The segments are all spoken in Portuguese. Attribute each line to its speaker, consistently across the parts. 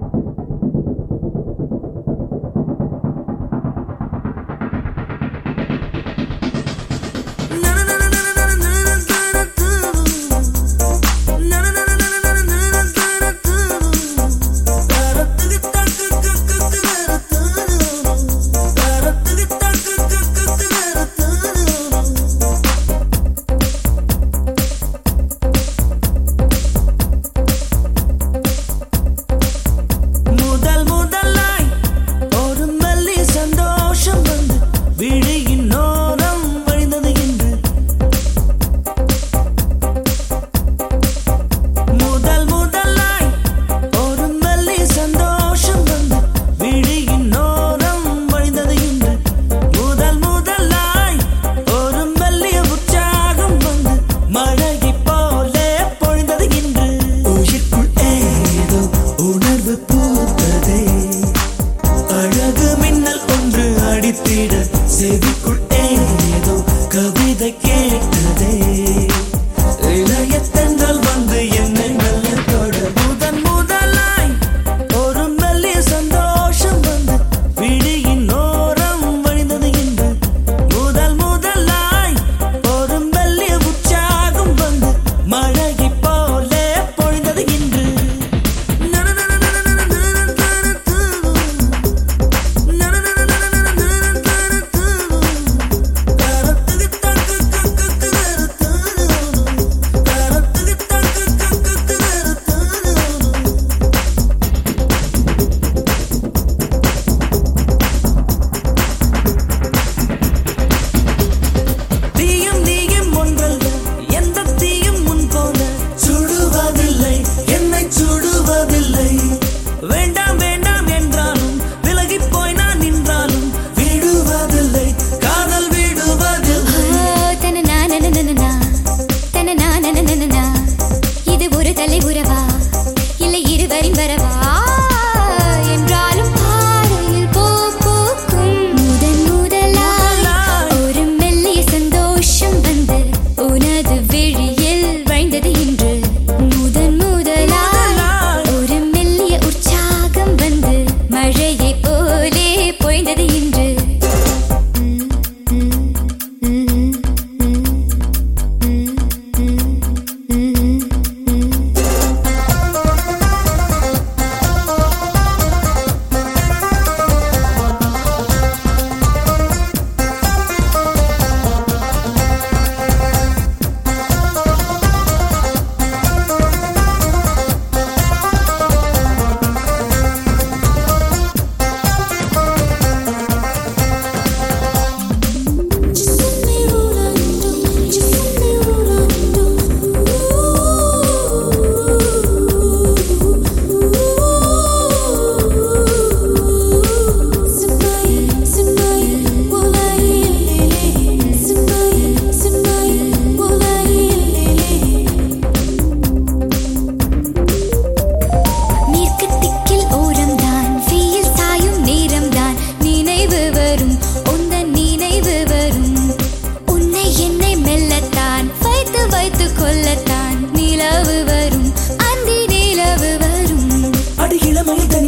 Speaker 1: Thank you. Se ser de curtir.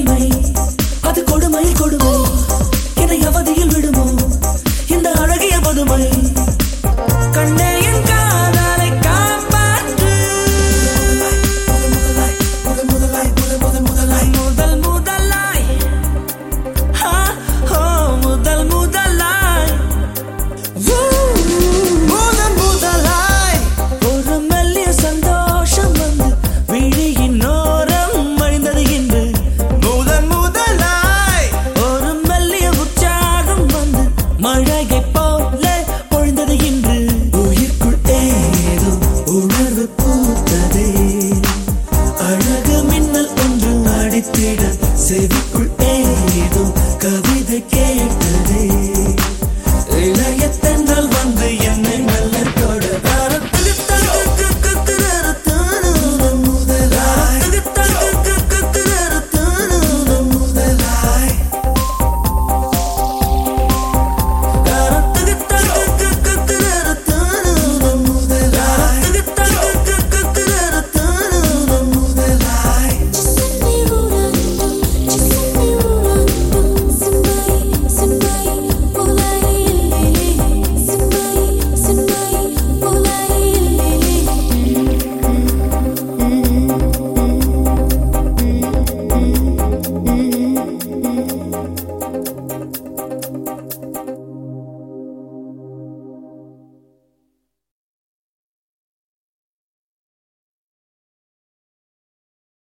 Speaker 1: மணி அது கொடு Save